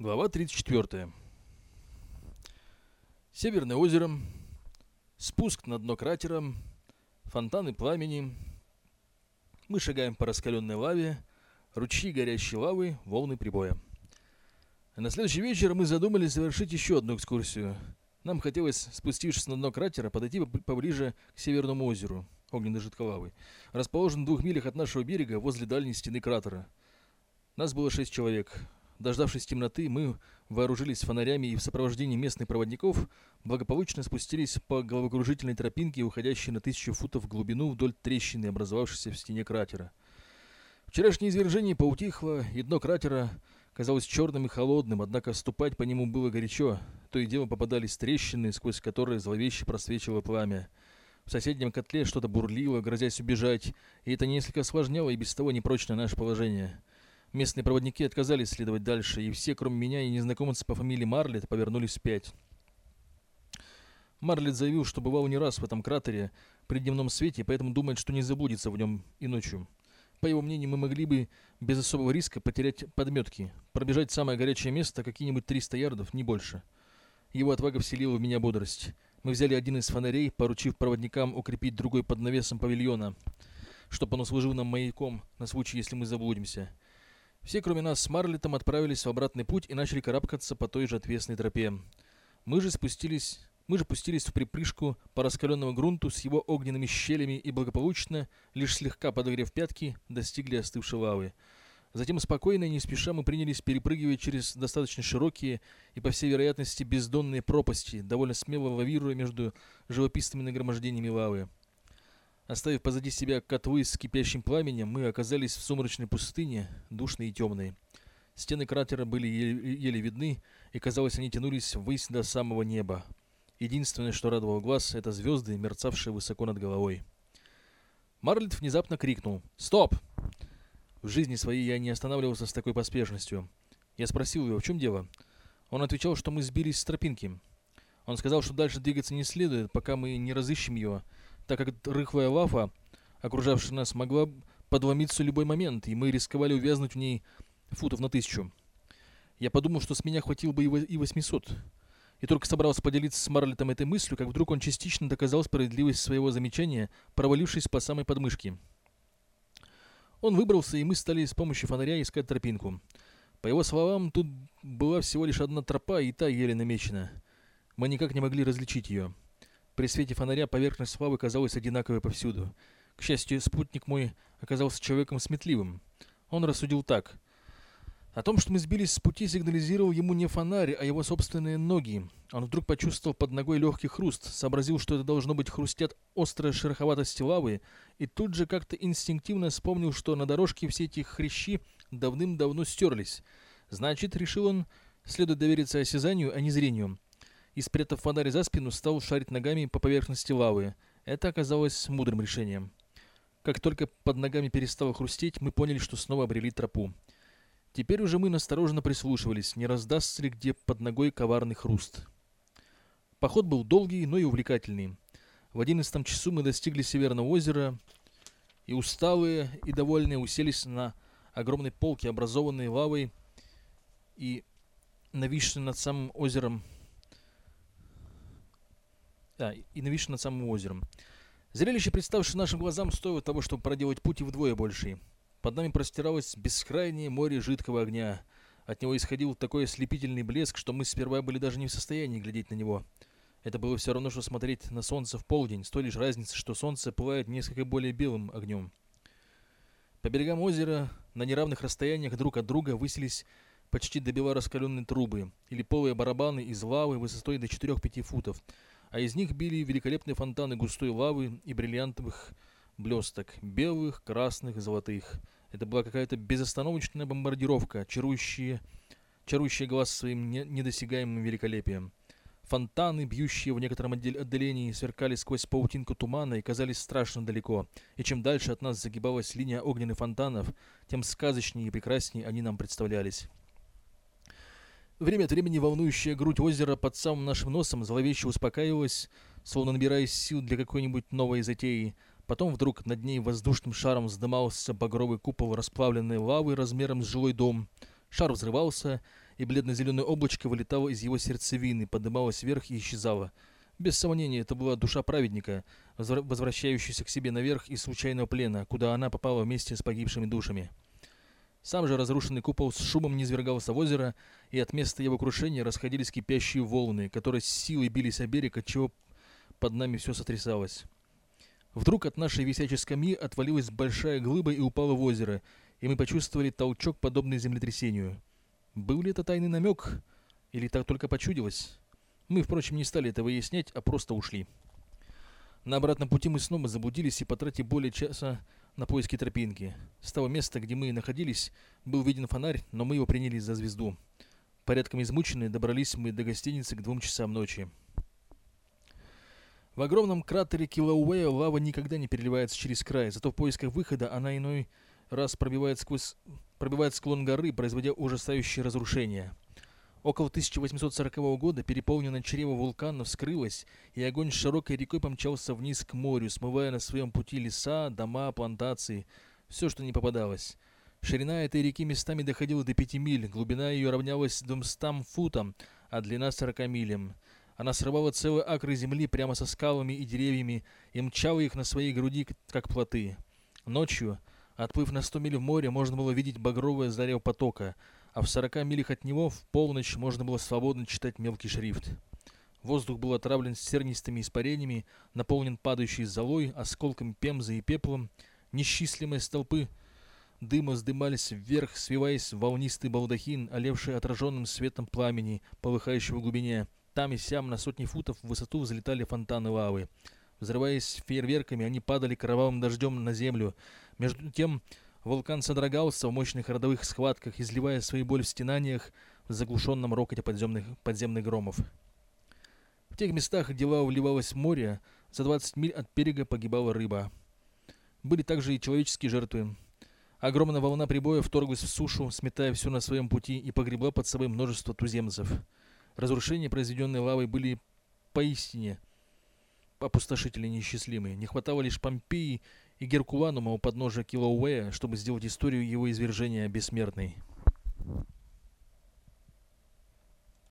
Глава 34. Северное озеро, спуск на дно кратера, фонтаны пламени. Мы шагаем по раскаленной лаве, ручьи горящей лавы, волны прибоя. На следующий вечер мы задумали совершить еще одну экскурсию. Нам хотелось, спустившись на дно кратера, подойти поближе к Северному озеру, огненной жидколавы, расположенной в двух милях от нашего берега возле дальней стены кратера. Нас было шесть человек. Дождавшись темноты, мы вооружились фонарями и в сопровождении местных проводников благополучно спустились по головокружительной тропинке, уходящей на тысячу футов в глубину вдоль трещины, образовавшейся в стене кратера. Вчерашнее извержение поутихло, и дно кратера казалось черным и холодным, однако ступать по нему было горячо. То и дело попадались трещины, сквозь которые зловеще просвечивало пламя. В соседнем котле что-то бурлило, грозясь убежать, и это несколько осложняло и без того непрочное наше положение. Местные проводники отказались следовать дальше, и все, кроме меня и незнакомца по фамилии Марлет, повернулись вспять. Марлет заявил, что бывал не раз в этом кратере при дневном свете, поэтому думает, что не заблудится в нем и ночью. По его мнению, мы могли бы без особого риска потерять подметки, пробежать самое горячее место какие-нибудь 300 ярдов, не больше. Его отвага вселила в меня бодрость. Мы взяли один из фонарей, поручив проводникам укрепить другой под навесом павильона, чтобы он служил нам маяком на случай, если мы заблудимся. Все, кроме нас с Марлетом, отправились в обратный путь и начали карабкаться по той же отвесной тропе. Мы же спустились... Мы же пустились в припрыжку по раскаленному грунту с его огненными щелями и благополучно, лишь слегка подогрев пятки, достигли остывшей лавы. Затем спокойно и не спеша мы принялись перепрыгивать через достаточно широкие и, по всей вероятности, бездонные пропасти, довольно смело лавируя между живописными нагромождениями лавы. Оставив позади себя котлы с кипящим пламенем, мы оказались в сумрачной пустыне, душной и темной. Стены кратера были еле, видны, и, казалось, они тянулись ввысь до самого неба. Единственное, что радовало глаз, это звезды, мерцавшие высоко над головой. Марлет внезапно крикнул «Стоп!». В жизни своей я не останавливался с такой поспешностью. Я спросил его, в чем дело. Он отвечал, что мы сбились с тропинки. Он сказал, что дальше двигаться не следует, пока мы не разыщем ее, так как рыхлая лава, окружавшая нас, могла подломиться в любой момент, и мы рисковали увязнуть в ней футов на тысячу. Я подумал, что с меня хватило бы и 800. И только собрался поделиться с Марлетом этой мыслью, как вдруг он частично доказал справедливость своего замечания, провалившись по самой подмышке. Он выбрался, и мы стали с помощью фонаря искать тропинку. По его словам, тут была всего лишь одна тропа, и та еле намечена. Мы никак не могли различить ее. При свете фонаря поверхность славы казалась одинаковой повсюду. К счастью, спутник мой оказался человеком сметливым. Он рассудил так. О том, что мы сбились с пути, сигнализировал ему не фонарь, а его собственные ноги. Он вдруг почувствовал под ногой легкий хруст, сообразил, что это должно быть хрустят острая шероховатость лавы, и тут же как-то инстинктивно вспомнил, что на дорожке все эти хрящи давным-давно стерлись. Значит, решил он, следует довериться осязанию, а не зрению и, спрятав фонарь за спину, стал шарить ногами по поверхности лавы. Это оказалось мудрым решением. Как только под ногами перестало хрустеть, мы поняли, что снова обрели тропу. Теперь уже мы настороженно прислушивались, не раздастся ли где под ногой коварный хруст. Поход был долгий, но и увлекательный. В одиннадцатом часу мы достигли Северного озера, и усталые и довольные уселись на огромной полке, образованной лавой и нависшей над самым озером да, и над самым озером. Зрелище, представшее нашим глазам, стоило того, чтобы проделать путь и вдвое больший. Под нами простиралось бескрайнее море жидкого огня. От него исходил такой ослепительный блеск, что мы сперва были даже не в состоянии глядеть на него. Это было все равно, что смотреть на солнце в полдень, с той лишь разницей, что солнце пылает несколько более белым огнем. По берегам озера на неравных расстояниях друг от друга высились почти до бела раскаленные трубы, или полые барабаны из лавы высотой до 4-5 футов, а из них били великолепные фонтаны густой лавы и бриллиантовых блесток, белых, красных, золотых. Это была какая-то безостановочная бомбардировка, чарующая, чарующая глаз своим недосягаемым великолепием. Фонтаны, бьющие в некотором отдалении, сверкали сквозь паутинку тумана и казались страшно далеко. И чем дальше от нас загибалась линия огненных фонтанов, тем сказочнее и прекраснее они нам представлялись. Время от времени волнующая грудь озера под самым нашим носом зловеще успокаивалась, словно набираясь сил для какой-нибудь новой затеи. Потом вдруг над ней воздушным шаром вздымался багровый купол расплавленной лавы размером с жилой дом. Шар взрывался, и бледно-зеленое облачко вылетало из его сердцевины, поднималось вверх и исчезало. Без сомнения, это была душа праведника, возвращающаяся к себе наверх из случайного плена, куда она попала вместе с погибшими душами. Сам же разрушенный купол с шумом низвергался в озеро, и от места его крушения расходились кипящие волны, которые с силой бились о берег, отчего под нами все сотрясалось. Вдруг от нашей висячей скамьи отвалилась большая глыба и упала в озеро, и мы почувствовали толчок, подобный землетрясению. Был ли это тайный намек, или так только почудилось? Мы, впрочем, не стали это выяснять, а просто ушли. На обратном пути мы снова заблудились и потратили более часа на поиски тропинки. С того места, где мы находились, был виден фонарь, но мы его приняли за звезду. Порядком измученные добрались мы до гостиницы к двум часам ночи. В огромном кратере Киллауэя лава никогда не переливается через край, зато в поисках выхода она иной раз пробивает, сквозь, пробивает склон горы, производя ужасающие разрушения. Около 1840 года переполненное чрево вулкана вскрылось, и огонь с широкой рекой помчался вниз к морю, смывая на своем пути леса, дома, плантации, все, что не попадалось. Ширина этой реки местами доходила до 5 миль, глубина ее равнялась 200 футам, а длина 40 милям. Она срывала целые акры земли прямо со скалами и деревьями и мчала их на своей груди, как плоты. Ночью, отплыв на сто миль в море, можно было видеть багровое зарево потока, а в сорока милях от него в полночь можно было свободно читать мелкий шрифт. Воздух был отравлен сернистыми испарениями, наполнен падающей золой, осколками пемзы и пеплом. Несчислимые столпы дыма вздымались вверх, свиваясь в волнистый балдахин, олевший отраженным светом пламени, полыхающего в глубине. Там и сям на сотни футов в высоту взлетали фонтаны лавы. Взрываясь фейерверками, они падали кровавым дождем на землю. Между тем, вулкан содрогался в мощных родовых схватках, изливая свои боль в стенаниях в заглушенном рокоте подземных, подземных громов. В тех местах, где лава вливалась в море, за 20 миль от берега погибала рыба. Были также и человеческие жертвы. Огромная волна прибоя вторглась в сушу, сметая все на своем пути и погребла под собой множество туземцев. Разрушения, произведенные лавой, были поистине опустошители неисчислимые. Не хватало лишь Помпеи и Геркуланума у подножия Килоуэя, чтобы сделать историю его извержения бессмертной.